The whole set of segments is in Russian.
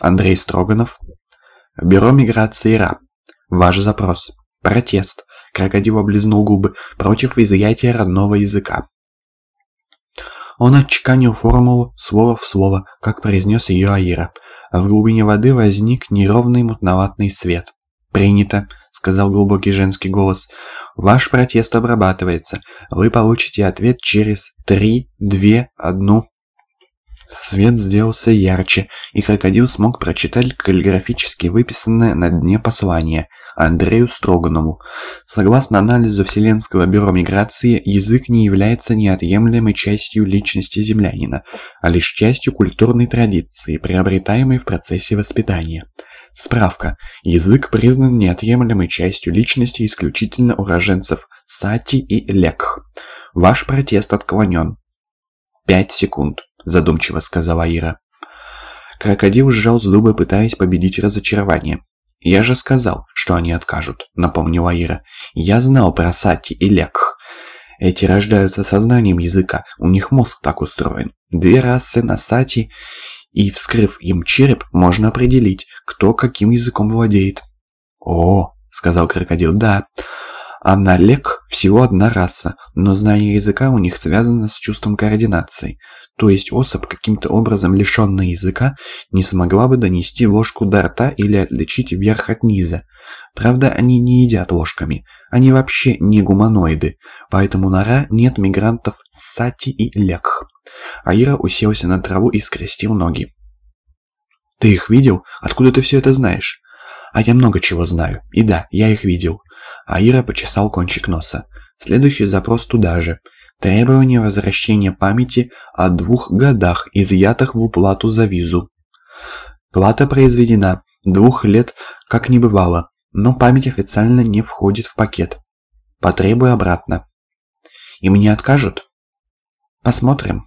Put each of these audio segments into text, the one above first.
Андрей Строганов. Бюро миграции РА. Ваш запрос. Протест. Крокодил облизнул губы. Против изъятия родного языка. Он отчеканил формулу слово в слово, как произнес ее Аира. В глубине воды возник неровный мутноватый свет. «Принято», — сказал глубокий женский голос. «Ваш протест обрабатывается. Вы получите ответ через три, две, одну...» Свет сделался ярче, и крокодил смог прочитать каллиграфически выписанное на дне послание Андрею Строганову. Согласно анализу Вселенского бюро миграции, язык не является неотъемлемой частью личности землянина, а лишь частью культурной традиции, приобретаемой в процессе воспитания. Справка. Язык признан неотъемлемой частью личности исключительно уроженцев Сати и Лекх. Ваш протест отклонен. Пять секунд задумчиво сказала Ира. Крокодил сжал зубы, пытаясь победить разочарование. «Я же сказал, что они откажут», — напомнила Ира. «Я знал про Сати и Лекх. Эти рождаются сознанием языка, у них мозг так устроен. Две расы на Сати, и, вскрыв им череп, можно определить, кто каким языком владеет». «О», — сказал крокодил, — «да». А на Лек всего одна раса, но знание языка у них связано с чувством координации. То есть особь, каким-то образом лишенная языка, не смогла бы донести ложку до рта или отличить верх от низа. Правда, они не едят ложками. Они вообще не гуманоиды. Поэтому на нет мигрантов Сати и Лекх. Аира уселся на траву и скрестил ноги. «Ты их видел? Откуда ты все это знаешь?» «А я много чего знаю. И да, я их видел». Аира почесал кончик носа. Следующий запрос туда же. Требование возвращения памяти о двух годах, изъятых в уплату за визу. Плата произведена, двух лет как не бывало, но память официально не входит в пакет. Потребую обратно. И мне откажут? Посмотрим.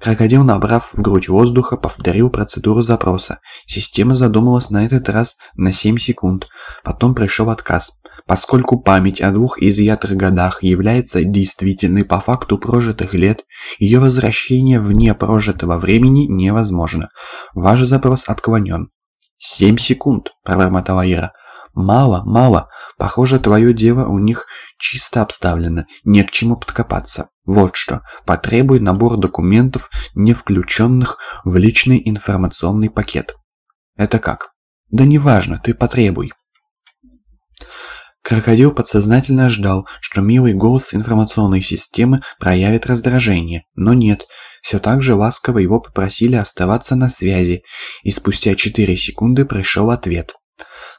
Крокодил, набрав в грудь воздуха, повторил процедуру запроса. Система задумалась на этот раз на 7 секунд. Потом пришел отказ. Поскольку память о двух изъятых годах является действительной по факту прожитых лет, ее возвращение вне прожитого времени невозможно. Ваш запрос отклонен. «Семь секунд», – пробормотала Ира. «Мало, мало. Похоже, твое дело у них чисто обставлено. Не к чему подкопаться. Вот что. Потребуй набор документов, не включенных в личный информационный пакет». «Это как?» «Да неважно, ты потребуй». Крокодил подсознательно ждал, что милый голос информационной системы проявит раздражение, но нет, все так же ласково его попросили оставаться на связи, и спустя 4 секунды пришел ответ.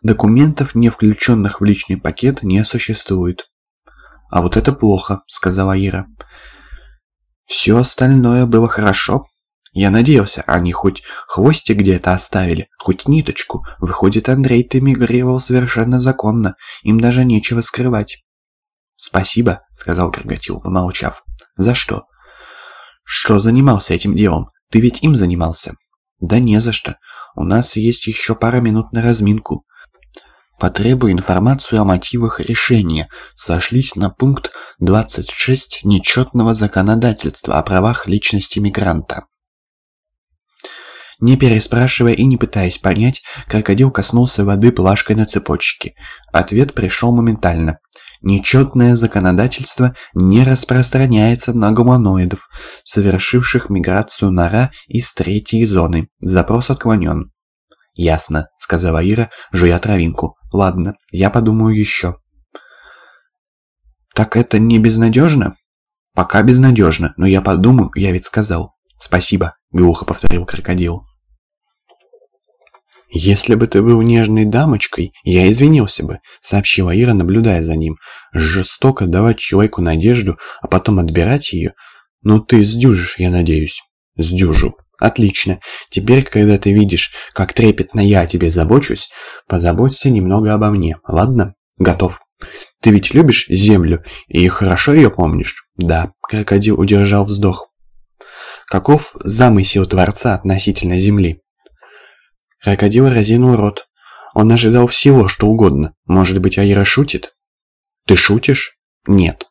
Документов, не включенных в личный пакет, не существует. «А вот это плохо», — сказала Ира. «Все остальное было хорошо», я надеялся, они хоть хвостик где-то оставили, хоть ниточку. Выходит, Андрей, ты мигрировал совершенно законно, им даже нечего скрывать. «Спасибо», — сказал Крагатил, помолчав. «За что?» «Что занимался этим делом? Ты ведь им занимался?» «Да не за что. У нас есть еще пара минут на разминку. Потребую информацию о мотивах решения. Сошлись на пункт 26 нечетного законодательства о правах личности мигранта. Не переспрашивая и не пытаясь понять, крокодил коснулся воды плашкой на цепочке. Ответ пришел моментально. Нечетное законодательство не распространяется на гуманоидов, совершивших миграцию нора из третьей зоны. Запрос отклонен. «Ясно», — сказала Ира, жуя травинку. «Ладно, я подумаю еще». «Так это не безнадежно?» «Пока безнадежно, но я подумаю, я ведь сказал». «Спасибо», — глухо повторил крокодил. «Если бы ты был нежной дамочкой, я извинился бы», — сообщила Ира, наблюдая за ним. «Жестоко давать человеку надежду, а потом отбирать ее? Ну ты сдюжишь, я надеюсь». «Сдюжу». «Отлично. Теперь, когда ты видишь, как трепетно я о тебе забочусь, позаботься немного обо мне, ладно? Готов. Ты ведь любишь землю и хорошо ее помнишь?» «Да», — крокодил удержал вздох. Каков замысел Творца относительно Земли? Крокодил разинул рот. Он ожидал всего, что угодно. Может быть, Аира шутит? Ты шутишь? Нет.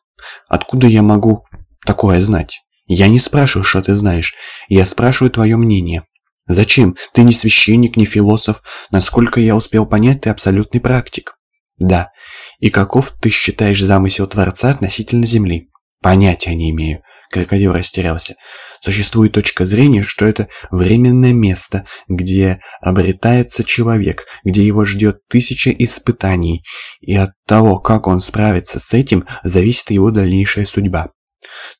Откуда я могу такое знать? Я не спрашиваю, что ты знаешь. Я спрашиваю твое мнение. Зачем? Ты не священник, не философ. Насколько я успел понять, ты абсолютный практик. Да. И каков ты считаешь замысел Творца относительно Земли? Понятия не имею. Крокодил растерялся. Существует точка зрения, что это временное место, где обретается человек, где его ждет тысяча испытаний, и от того, как он справится с этим, зависит его дальнейшая судьба.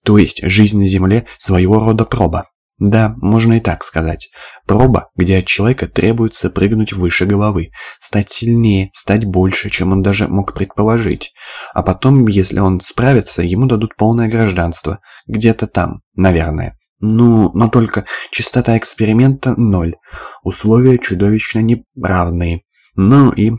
То есть жизнь на Земле своего рода проба. Да, можно и так сказать. Проба, где от человека требуется прыгнуть выше головы, стать сильнее, стать больше, чем он даже мог предположить. А потом, если он справится, ему дадут полное гражданство. Где-то там, наверное. Ну, но только частота эксперимента ноль. Условия чудовищно неравные. Ну и